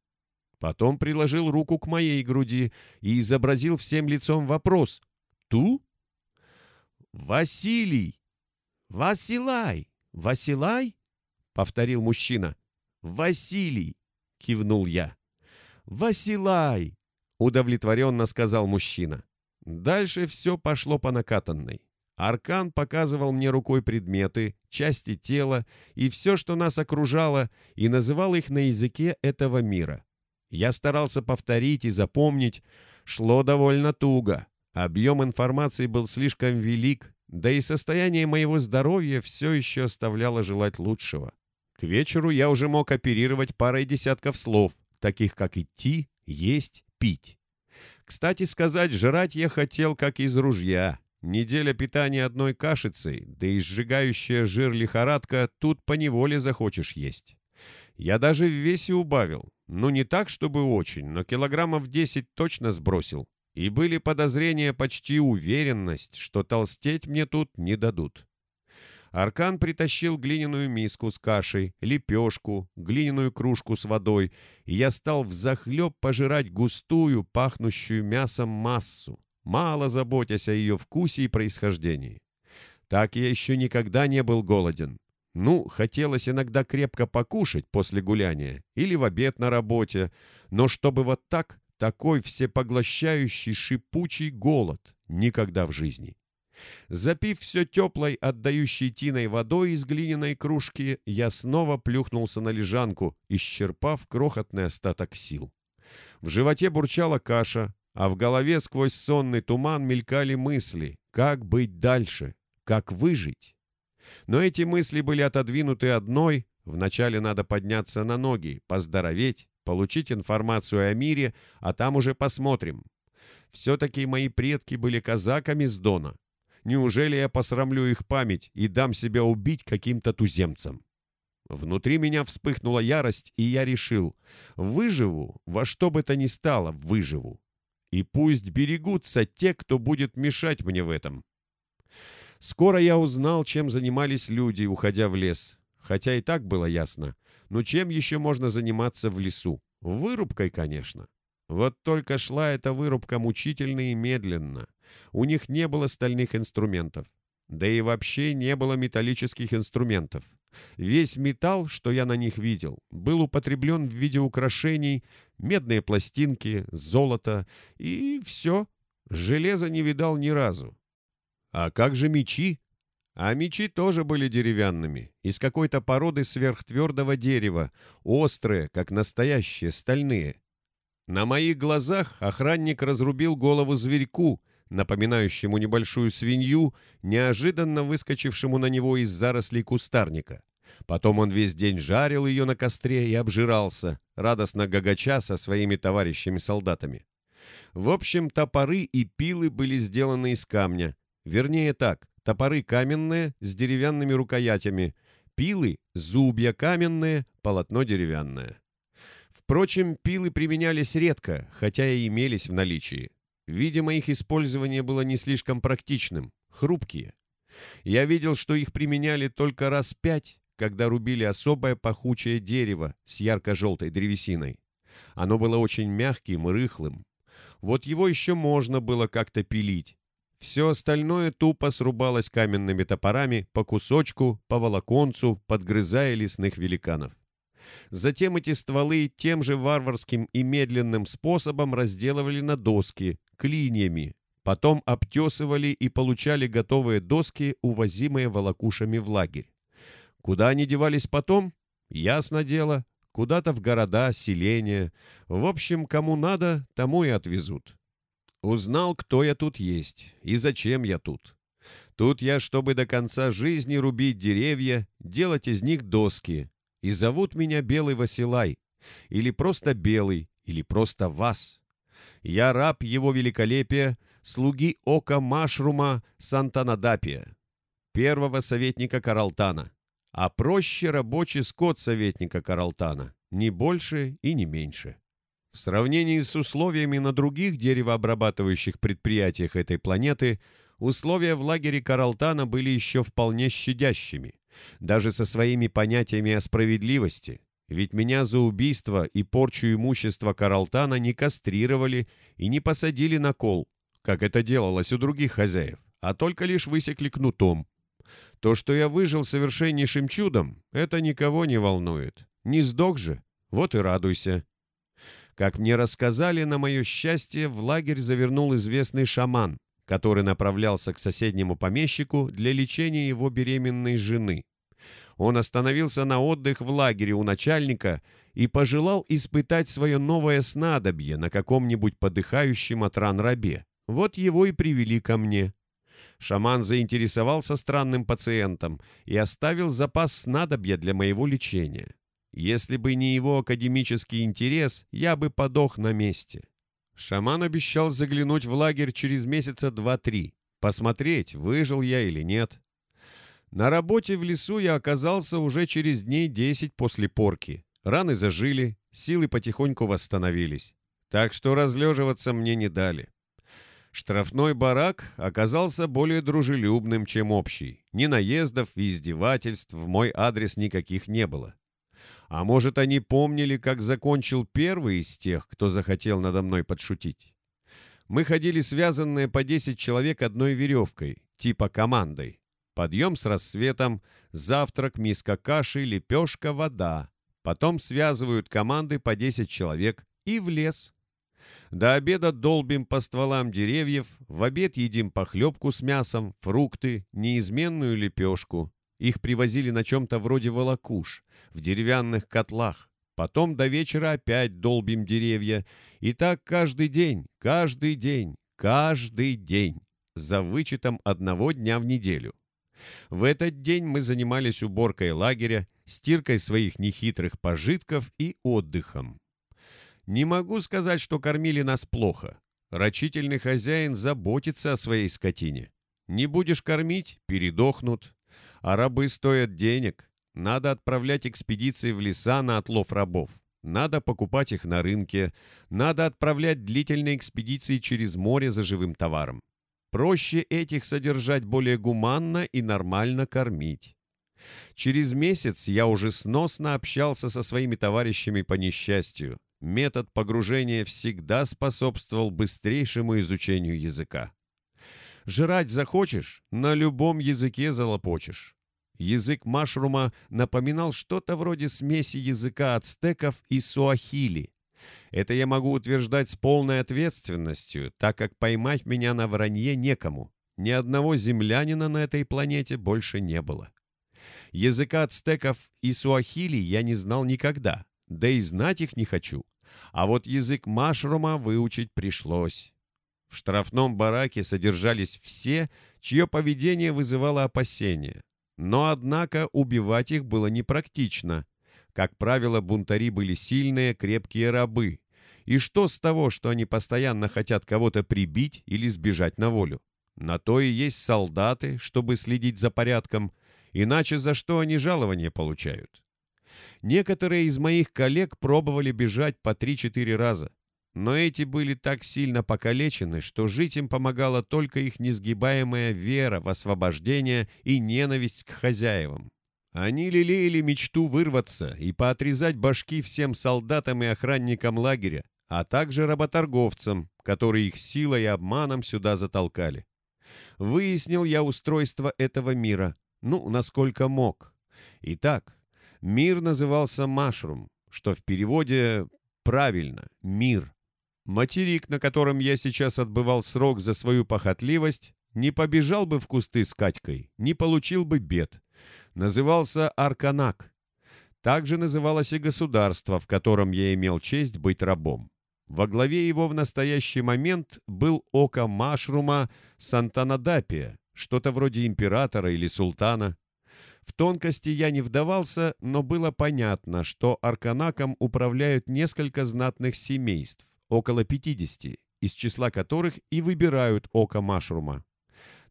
Потом приложил руку к моей груди и изобразил всем лицом вопрос «Ту?» «Василий!» «Василай! Василай?» — повторил мужчина. «Василий!» — кивнул я. «Василай!» — удовлетворенно сказал мужчина. Дальше все пошло по накатанной. Аркан показывал мне рукой предметы, части тела и все, что нас окружало, и называл их на языке этого мира. Я старался повторить и запомнить. Шло довольно туго. Объем информации был слишком велик, да и состояние моего здоровья все еще оставляло желать лучшего. К вечеру я уже мог оперировать парой десятков слов, таких как «идти», «есть», «пить». Кстати сказать, жрать я хотел как из ружья. Неделя питания одной кашицей, да и сжигающая жир лихорадка, тут поневоле захочешь есть. Я даже в весе убавил. Ну, не так, чтобы очень, но килограммов 10 точно сбросил. И были подозрения, почти уверенность, что толстеть мне тут не дадут. Аркан притащил глиняную миску с кашей, лепешку, глиняную кружку с водой, и я стал взахлеб пожирать густую, пахнущую мясом массу, мало заботясь о ее вкусе и происхождении. Так я еще никогда не был голоден. Ну, хотелось иногда крепко покушать после гуляния или в обед на работе, но чтобы вот так, такой всепоглощающий шипучий голод, никогда в жизни. Запив все теплой, отдающей тиной водой из глиняной кружки, я снова плюхнулся на лежанку, исчерпав крохотный остаток сил. В животе бурчала каша, а в голове сквозь сонный туман мелькали мысли, как быть дальше, как выжить. Но эти мысли были отодвинуты одной, вначале надо подняться на ноги, поздороветь, получить информацию о мире, а там уже посмотрим. Все-таки мои предки были казаками с Дона, Неужели я посрамлю их память и дам себя убить каким-то туземцам? Внутри меня вспыхнула ярость, и я решил, выживу, во что бы то ни стало, выживу. И пусть берегутся те, кто будет мешать мне в этом. Скоро я узнал, чем занимались люди, уходя в лес. Хотя и так было ясно. Но чем еще можно заниматься в лесу? Вырубкой, конечно. Вот только шла эта вырубка мучительно и медленно. У них не было стальных инструментов. Да и вообще не было металлических инструментов. Весь металл, что я на них видел, был употреблен в виде украшений, медные пластинки, золото и все. Железа не видал ни разу. А как же мечи? А мечи тоже были деревянными, из какой-то породы сверхтвердого дерева, острые, как настоящие, стальные. На моих глазах охранник разрубил голову зверьку, напоминающему небольшую свинью, неожиданно выскочившему на него из зарослей кустарника. Потом он весь день жарил ее на костре и обжирался, радостно гагача со своими товарищами-солдатами. В общем, топоры и пилы были сделаны из камня. Вернее так, топоры каменные с деревянными рукоятями, пилы — зубья каменные, полотно деревянное. Впрочем, пилы применялись редко, хотя и имелись в наличии. Видимо, их использование было не слишком практичным, хрупкие. Я видел, что их применяли только раз пять, когда рубили особое пахучее дерево с ярко-желтой древесиной. Оно было очень мягким и рыхлым. Вот его еще можно было как-то пилить. Все остальное тупо срубалось каменными топорами по кусочку, по волоконцу, подгрызая лесных великанов. Затем эти стволы тем же варварским и медленным способом разделывали на доски, клиньями, потом обтесывали и получали готовые доски, увозимые волокушами в лагерь. Куда они девались потом? Ясно дело, куда-то в города, селения. В общем, кому надо, тому и отвезут. Узнал, кто я тут есть и зачем я тут. Тут я, чтобы до конца жизни рубить деревья, делать из них доски, и зовут меня Белый Василай, или просто Белый, или просто Вас. Я раб его великолепия, слуги ока Машрума Сантанадапия, первого советника Каралтана, а проще рабочий скот советника Каралтана, не больше и не меньше. В сравнении с условиями на других деревообрабатывающих предприятиях этой планеты, условия в лагере Каралтана были еще вполне щадящими даже со своими понятиями о справедливости. Ведь меня за убийство и порчу имущества Каралтана не кастрировали и не посадили на кол, как это делалось у других хозяев, а только лишь высекли кнутом. То, что я выжил совершеннейшим чудом, это никого не волнует. Не сдох же, вот и радуйся. Как мне рассказали, на мое счастье, в лагерь завернул известный шаман, который направлялся к соседнему помещику для лечения его беременной жены. Он остановился на отдых в лагере у начальника и пожелал испытать свое новое снадобье на каком-нибудь подыхающем от ран рабе. Вот его и привели ко мне. Шаман заинтересовался странным пациентом и оставил запас снадобья для моего лечения. Если бы не его академический интерес, я бы подох на месте. Шаман обещал заглянуть в лагерь через месяца два-три, посмотреть, выжил я или нет. На работе в лесу я оказался уже через дней десять после порки. Раны зажили, силы потихоньку восстановились. Так что разлеживаться мне не дали. Штрафной барак оказался более дружелюбным, чем общий. Ни наездов и издевательств в мой адрес никаких не было. А может, они помнили, как закончил первый из тех, кто захотел надо мной подшутить? Мы ходили связанные по 10 человек одной веревкой, типа командой. Подъем с рассветом, завтрак, миска каши, лепешка, вода. Потом связывают команды по 10 человек и в лес. До обеда долбим по стволам деревьев, в обед едим похлебку с мясом, фрукты, неизменную лепешку. Их привозили на чем-то вроде волокуш, в деревянных котлах. Потом до вечера опять долбим деревья. И так каждый день, каждый день, каждый день, за вычетом одного дня в неделю. В этот день мы занимались уборкой лагеря, стиркой своих нехитрых пожитков и отдыхом. Не могу сказать, что кормили нас плохо. Рачительный хозяин заботится о своей скотине. Не будешь кормить – передохнут. А рабы стоят денег. Надо отправлять экспедиции в леса на отлов рабов. Надо покупать их на рынке. Надо отправлять длительные экспедиции через море за живым товаром. Проще этих содержать более гуманно и нормально кормить. Через месяц я уже сносно общался со своими товарищами по несчастью метод погружения всегда способствовал быстрейшему изучению языка. Жрать захочешь, на любом языке залопочешь. Язык машрума напоминал что-то вроде смеси языка ацтеков и суахили. Это я могу утверждать с полной ответственностью, так как поймать меня на вранье некому. Ни одного землянина на этой планете больше не было. Языка ацтеков и суахили я не знал никогда, да и знать их не хочу. А вот язык машрума выучить пришлось. В штрафном бараке содержались все, чье поведение вызывало опасения. Но, однако, убивать их было непрактично. Как правило, бунтари были сильные, крепкие рабы. И что с того, что они постоянно хотят кого-то прибить или сбежать на волю? На то и есть солдаты, чтобы следить за порядком, иначе за что они жалования получают? Некоторые из моих коллег пробовали бежать по 3-4 раза, но эти были так сильно покалечены, что жить им помогала только их несгибаемая вера в освобождение и ненависть к хозяевам. Они лелеяли мечту вырваться и поотрезать башки всем солдатам и охранникам лагеря, а также работорговцам, которые их силой и обманом сюда затолкали. Выяснил я устройство этого мира, ну, насколько мог. Итак, Мир назывался Машрум, что в переводе правильно – мир. Материк, на котором я сейчас отбывал срок за свою похотливость, не побежал бы в кусты с Катькой, не получил бы бед. Назывался Арканак. Также называлось и государство, в котором я имел честь быть рабом. Во главе его в настоящий момент был око Машрума Сантанадапия, что-то вроде императора или султана. В тонкости я не вдавался, но было понятно, что Арканаком управляют несколько знатных семейств, около 50, из числа которых и выбирают око Машрума.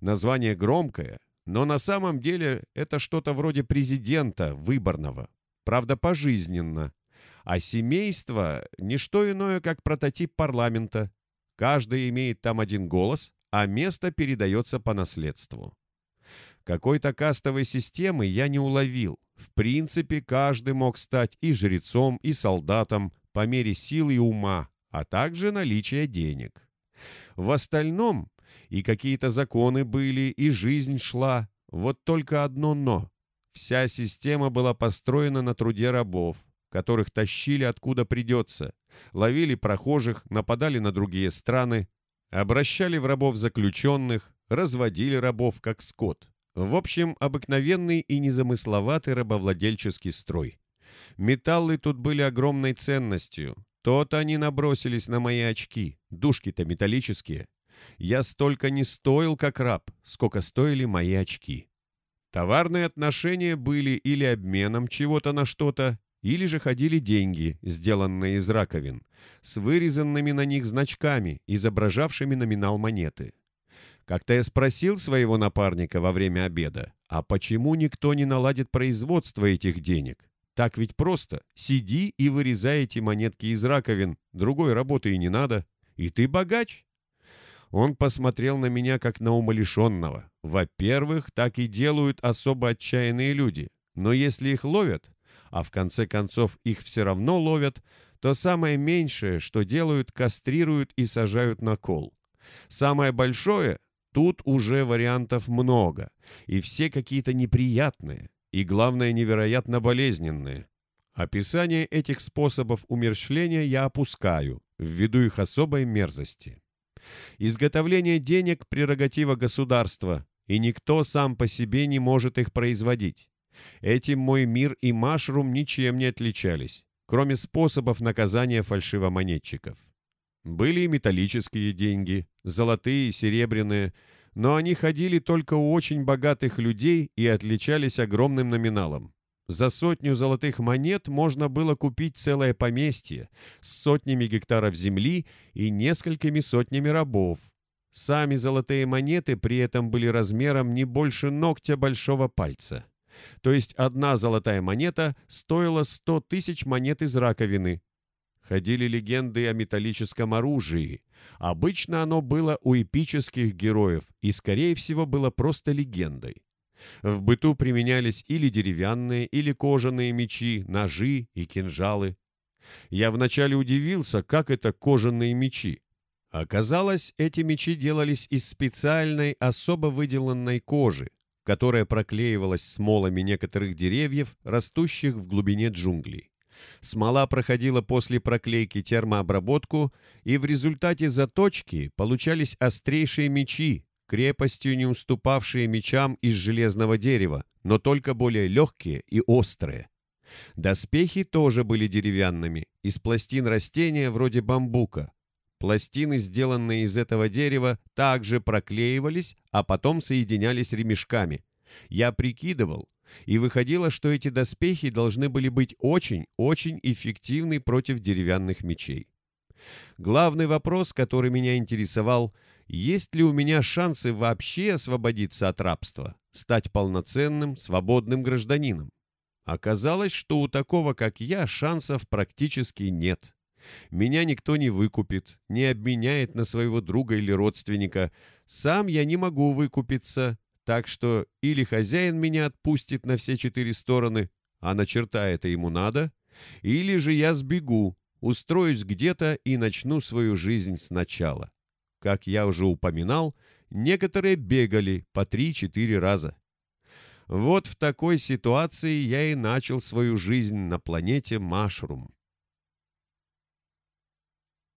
Название громкое, но на самом деле это что-то вроде президента выборного, правда пожизненно. А семейство – не что иное, как прототип парламента. Каждый имеет там один голос, а место передается по наследству. Какой-то кастовой системы я не уловил. В принципе, каждый мог стать и жрецом, и солдатом по мере силы и ума, а также наличия денег. В остальном и какие-то законы были, и жизнь шла. Вот только одно «но». Вся система была построена на труде рабов, которых тащили откуда придется, ловили прохожих, нападали на другие страны, обращали в рабов заключенных, разводили рабов как скот. В общем, обыкновенный и незамысловатый рабовладельческий строй. Металлы тут были огромной ценностью. То-то они набросились на мои очки, душки-то металлические. Я столько не стоил, как раб, сколько стоили мои очки. Товарные отношения были или обменом чего-то на что-то, или же ходили деньги, сделанные из раковин, с вырезанными на них значками, изображавшими номинал монеты. Как-то я спросил своего напарника во время обеда, а почему никто не наладит производство этих денег? Так ведь просто. Сиди и вырезай эти монетки из раковин, другой работы и не надо. И ты богач. Он посмотрел на меня как на умалишенного. Во-первых, так и делают особо отчаянные люди. Но если их ловят, а в конце концов их все равно ловят, то самое меньшее, что делают, кастрируют и сажают на кол. Самое большое – тут уже вариантов много, и все какие-то неприятные, и, главное, невероятно болезненные. Описание этих способов умерщвления я опускаю, ввиду их особой мерзости. Изготовление денег – прерогатива государства, и никто сам по себе не может их производить. Этим мой мир и Машрум ничем не отличались, кроме способов наказания фальшивомонетчиков. Были и металлические деньги, золотые и серебряные, но они ходили только у очень богатых людей и отличались огромным номиналом. За сотню золотых монет можно было купить целое поместье с сотнями гектаров земли и несколькими сотнями рабов. Сами золотые монеты при этом были размером не больше ногтя большого пальца. То есть одна золотая монета стоила 100 тысяч монет из раковины. Ходили легенды о металлическом оружии. Обычно оно было у эпических героев и, скорее всего, было просто легендой. В быту применялись или деревянные, или кожаные мечи, ножи и кинжалы. Я вначале удивился, как это кожаные мечи. Оказалось, эти мечи делались из специальной, особо выделанной кожи, которая проклеивалась смолами некоторых деревьев, растущих в глубине джунглей. Смола проходила после проклейки термообработку, и в результате заточки получались острейшие мечи, крепостью не уступавшие мечам из железного дерева, но только более легкие и острые. Доспехи тоже были деревянными, из пластин растения вроде бамбука, Пластины, сделанные из этого дерева, также проклеивались, а потом соединялись ремешками. Я прикидывал, и выходило, что эти доспехи должны были быть очень-очень эффективны против деревянных мечей. Главный вопрос, который меня интересовал, есть ли у меня шансы вообще освободиться от рабства, стать полноценным, свободным гражданином? Оказалось, что у такого, как я, шансов практически нет. Меня никто не выкупит, не обменяет на своего друга или родственника. Сам я не могу выкупиться, так что или хозяин меня отпустит на все четыре стороны, а на черта это ему надо, или же я сбегу, устроюсь где-то и начну свою жизнь сначала. Как я уже упоминал, некоторые бегали по три-четыре раза. Вот в такой ситуации я и начал свою жизнь на планете Машрум.